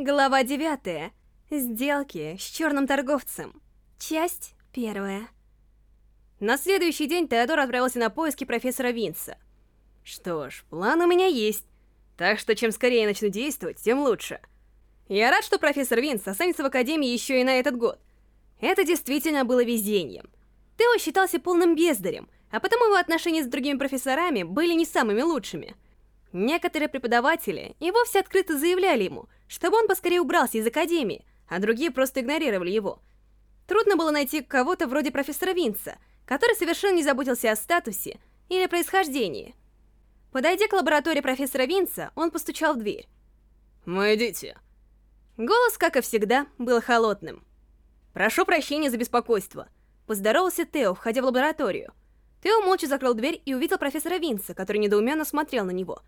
Глава 9. Сделки с черным торговцем. Часть первая. На следующий день Теодор отправился на поиски профессора Винса. Что ж, план у меня есть. Так что чем скорее я начну действовать, тем лучше. Я рад, что профессор Винс останется в Академии еще и на этот год. Это действительно было везением. Тео считался полным бездарем, а потому его отношения с другими профессорами были не самыми лучшими. Некоторые преподаватели и вовсе открыто заявляли ему, чтобы он поскорее убрался из Академии, а другие просто игнорировали его. Трудно было найти кого-то вроде профессора Винца, который совершенно не заботился о статусе или происхождении. Подойдя к лаборатории профессора Винца, он постучал в дверь. «Войдите». Голос, как и всегда, был холодным. «Прошу прощения за беспокойство», — поздоровался Тео, входя в лабораторию. Тео молча закрыл дверь и увидел профессора Винца, который недоуменно смотрел на него.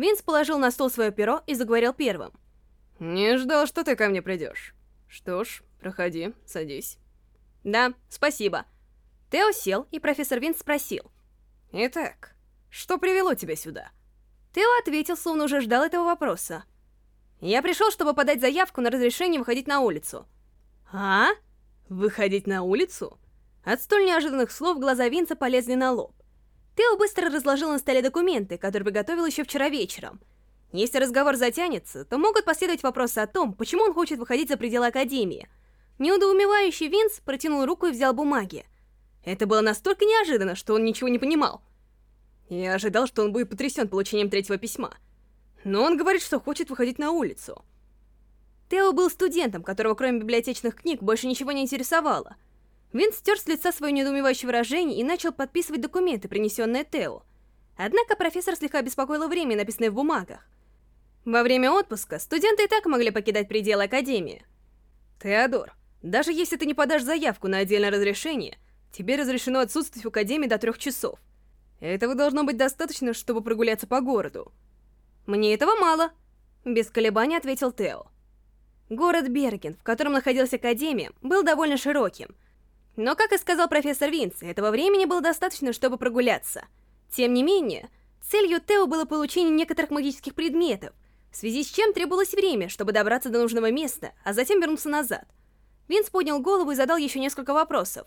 Винс положил на стол свое перо и заговорил первым. «Не ждал, что ты ко мне придешь. Что ж, проходи, садись». «Да, спасибо». Тео сел, и профессор Винс спросил. «Итак, что привело тебя сюда?» Тео ответил, словно уже ждал этого вопроса. «Я пришел, чтобы подать заявку на разрешение выходить на улицу». «А? Выходить на улицу?» От столь неожиданных слов глаза Винца полезли на лоб. Тео быстро разложил на столе документы, которые приготовил еще вчера вечером. Если разговор затянется, то могут последовать вопросы о том, почему он хочет выходить за пределы Академии. Неудоумевающий Винс протянул руку и взял бумаги. Это было настолько неожиданно, что он ничего не понимал. Я ожидал, что он будет потрясен получением третьего письма. Но он говорит, что хочет выходить на улицу. Тео был студентом, которого кроме библиотечных книг больше ничего не интересовало. Винс стер с лица свое недоумевающее выражение и начал подписывать документы, принесенные Тео. Однако профессор слегка беспокоило время, написанное в бумагах. Во время отпуска студенты и так могли покидать пределы Академии. Теодор, даже если ты не подашь заявку на отдельное разрешение, тебе разрешено отсутствовать в Академии до трех часов. Этого должно быть достаточно, чтобы прогуляться по городу. Мне этого мало, без колебаний ответил Тео. Город Берген, в котором находилась Академия, был довольно широким. Но, как и сказал профессор Винс, этого времени было достаточно, чтобы прогуляться. Тем не менее, целью Тео было получение некоторых магических предметов, в связи с чем требовалось время, чтобы добраться до нужного места, а затем вернуться назад. Винс поднял голову и задал еще несколько вопросов.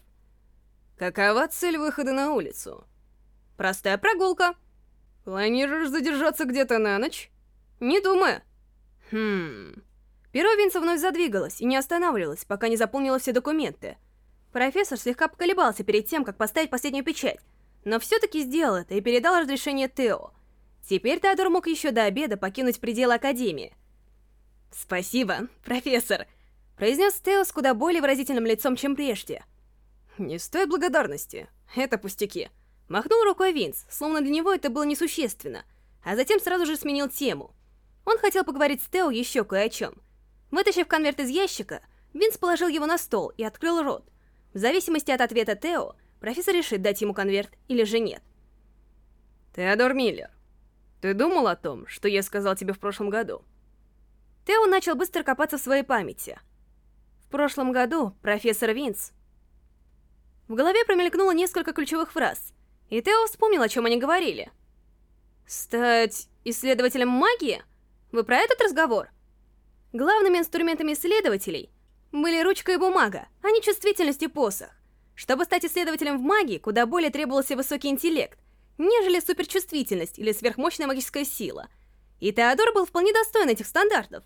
«Какова цель выхода на улицу?» «Простая прогулка». «Планируешь задержаться где-то на ночь?» «Не думаю». «Хм...» Перо Винса вновь задвигалось и не останавливалось, пока не заполнило все документы. Профессор слегка поколебался перед тем, как поставить последнюю печать, но все-таки сделал это и передал разрешение Тео. Теперь Теодор мог еще до обеда покинуть пределы Академии. «Спасибо, профессор», — произнес Тео с куда более выразительным лицом, чем прежде. «Не стоит благодарности, это пустяки». Махнул рукой Винс, словно для него это было несущественно, а затем сразу же сменил тему. Он хотел поговорить с Тео еще кое о чем. Вытащив конверт из ящика, Винс положил его на стол и открыл рот. В зависимости от ответа Тео, профессор решит дать ему конверт или же нет. Теодор Миллер, ты думал о том, что я сказал тебе в прошлом году? Тео начал быстро копаться в своей памяти. В прошлом году профессор Винс... В голове промелькнуло несколько ключевых фраз, и Тео вспомнил, о чем они говорили. «Стать исследователем магии? Вы про этот разговор?» Главными инструментами исследователей были ручка и бумага, не чувствительность и посох. Чтобы стать исследователем в магии, куда более требовался высокий интеллект, нежели суперчувствительность или сверхмощная магическая сила. И Теодор был вполне достоин этих стандартов.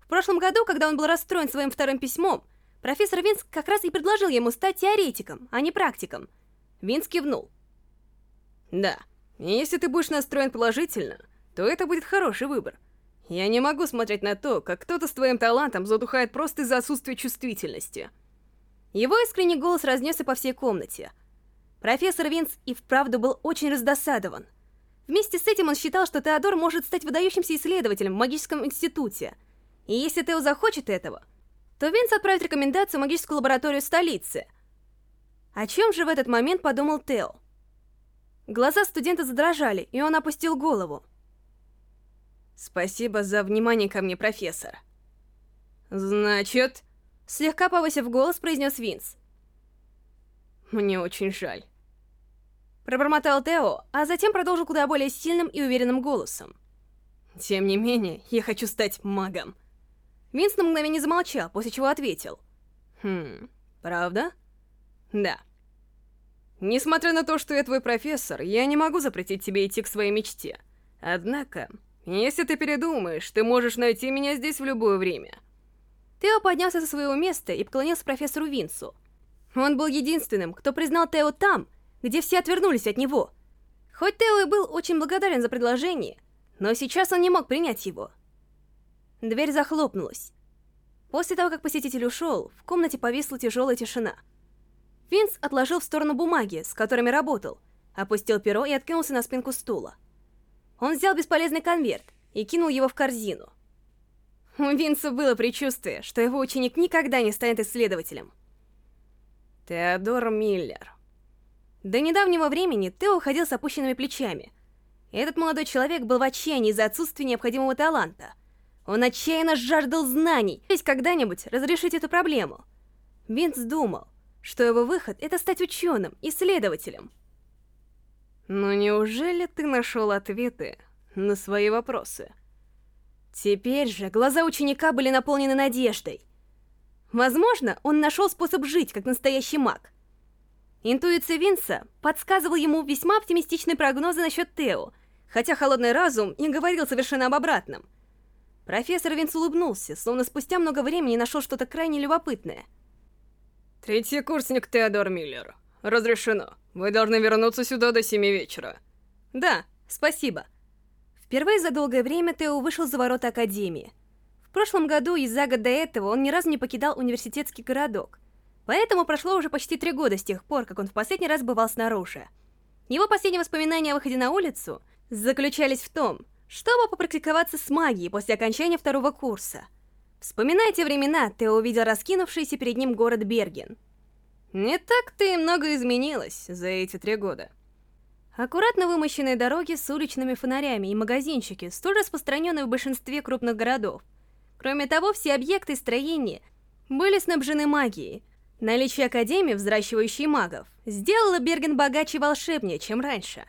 В прошлом году, когда он был расстроен своим вторым письмом, профессор Винс как раз и предложил ему стать теоретиком, а не практиком. Винс кивнул. Да, если ты будешь настроен положительно, то это будет хороший выбор. Я не могу смотреть на то, как кто-то с твоим талантом задухает просто из-за отсутствия чувствительности. Его искренний голос разнесся по всей комнате. Профессор Винс и вправду был очень раздосадован. Вместе с этим он считал, что Теодор может стать выдающимся исследователем в магическом институте. И если Тео захочет этого, то Винс отправит рекомендацию в магическую лабораторию столицы. О чем же в этот момент подумал Тео? Глаза студента задрожали, и он опустил голову. Спасибо за внимание ко мне, профессор. Значит... Слегка повысив голос, произнес Винс. Мне очень жаль. Пробормотал Тео, а затем продолжил куда более сильным и уверенным голосом. Тем не менее, я хочу стать магом. Винс на мгновение замолчал, после чего ответил. «Хм, правда?» «Да. Несмотря на то, что я твой профессор, я не могу запретить тебе идти к своей мечте. Однако, если ты передумаешь, ты можешь найти меня здесь в любое время». Тео поднялся со своего места и поклонился профессору Винсу. Он был единственным, кто признал Тео там, где все отвернулись от него. Хоть Тео и был очень благодарен за предложение, но сейчас он не мог принять его. Дверь захлопнулась. После того, как посетитель ушел, в комнате повисла тяжелая тишина. Винс отложил в сторону бумаги, с которыми работал, опустил перо и откинулся на спинку стула. Он взял бесполезный конверт и кинул его в корзину. У Винса было предчувствие, что его ученик никогда не станет исследователем. Теодор Миллер. До недавнего времени Тео ходил с опущенными плечами. Этот молодой человек был в отчаянии из-за отсутствия необходимого таланта. Он отчаянно жаждал знаний, ведь когда-нибудь разрешить эту проблему. Винс думал, что его выход — это стать ученым, исследователем. Но неужели ты нашел ответы на свои вопросы? Теперь же глаза ученика были наполнены надеждой. Возможно, он нашел способ жить, как настоящий маг. Интуиция Винса подсказывала ему весьма оптимистичные прогнозы насчет Тео, хотя холодный разум и говорил совершенно об обратном. Профессор Винс улыбнулся, словно спустя много времени нашел что-то крайне любопытное. Третий курсник Теодор Миллер. Разрешено. Вы должны вернуться сюда до семи вечера. Да, спасибо. Впервые за долгое время Тео вышел за ворота Академии. В прошлом году и за год до этого он ни разу не покидал университетский городок. Поэтому прошло уже почти три года с тех пор, как он в последний раз бывал снаружи. Его последние воспоминания о выходе на улицу заключались в том, чтобы попрактиковаться с магией после окончания второго курса. Вспоминая те времена, Тео увидел раскинувшийся перед ним город Берген. Не так-то и много изменилось за эти три года. Аккуратно вымощенные дороги с уличными фонарями и магазинчики, столь распространенные в большинстве крупных городов. Кроме того, все объекты и строения были снабжены магией. Наличие Академии, взращивающей магов, сделало Берген богаче и волшебнее, чем раньше.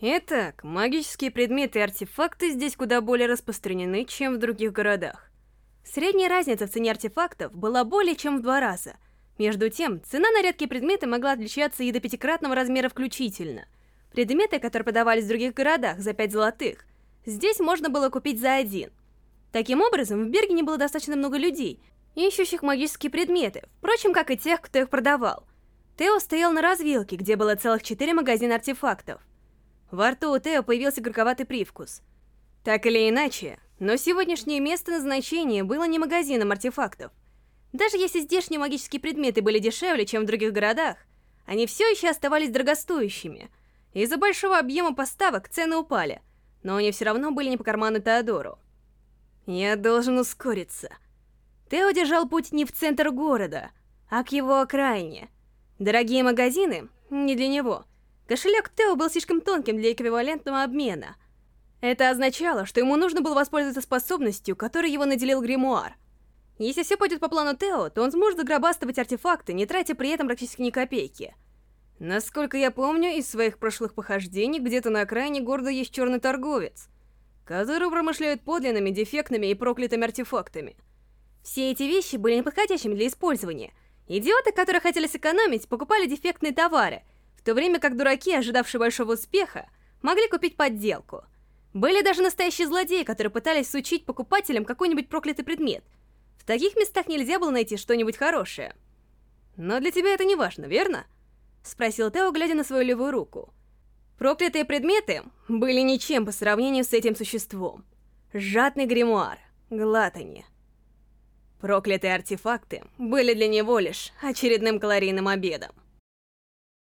Итак, магические предметы и артефакты здесь куда более распространены, чем в других городах. Средняя разница в цене артефактов была более чем в два раза. Между тем, цена на редкие предметы могла отличаться и до пятикратного размера включительно. Предметы, которые продавались в других городах за 5 золотых, здесь можно было купить за один. Таким образом, в Бергене было достаточно много людей, ищущих магические предметы, впрочем, как и тех, кто их продавал. Тео стоял на развилке, где было целых четыре магазина артефактов. Во рту у Тео появился горьковатый привкус. Так или иначе, но сегодняшнее место назначения было не магазином артефактов. Даже если здешние магические предметы были дешевле, чем в других городах, они все еще оставались дорогостоящими – из-за большого объема поставок цены упали, но они все равно были не по карману Теодору. Я должен ускориться. Тео держал путь не в центр города, а к его окраине. Дорогие магазины — не для него. Кошелек Тео был слишком тонким для эквивалентного обмена. Это означало, что ему нужно было воспользоваться способностью, которой его наделил гримуар. Если все пойдет по плану Тео, то он сможет загробастывать артефакты, не тратя при этом практически ни копейки — Насколько я помню, из своих прошлых похождений где-то на окраине города есть черный торговец, который промышляет подлинными, дефектными и проклятыми артефактами. Все эти вещи были неподходящими для использования. Идиоты, которые хотели сэкономить, покупали дефектные товары, в то время как дураки, ожидавшие большого успеха, могли купить подделку. Были даже настоящие злодеи, которые пытались сучить покупателям какой-нибудь проклятый предмет. В таких местах нельзя было найти что-нибудь хорошее. Но для тебя это не важно, верно? Спросил Тео, глядя на свою левую руку. Проклятые предметы были ничем по сравнению с этим существом. Жадный гримуар, глатани. Проклятые артефакты были для него лишь очередным калорийным обедом.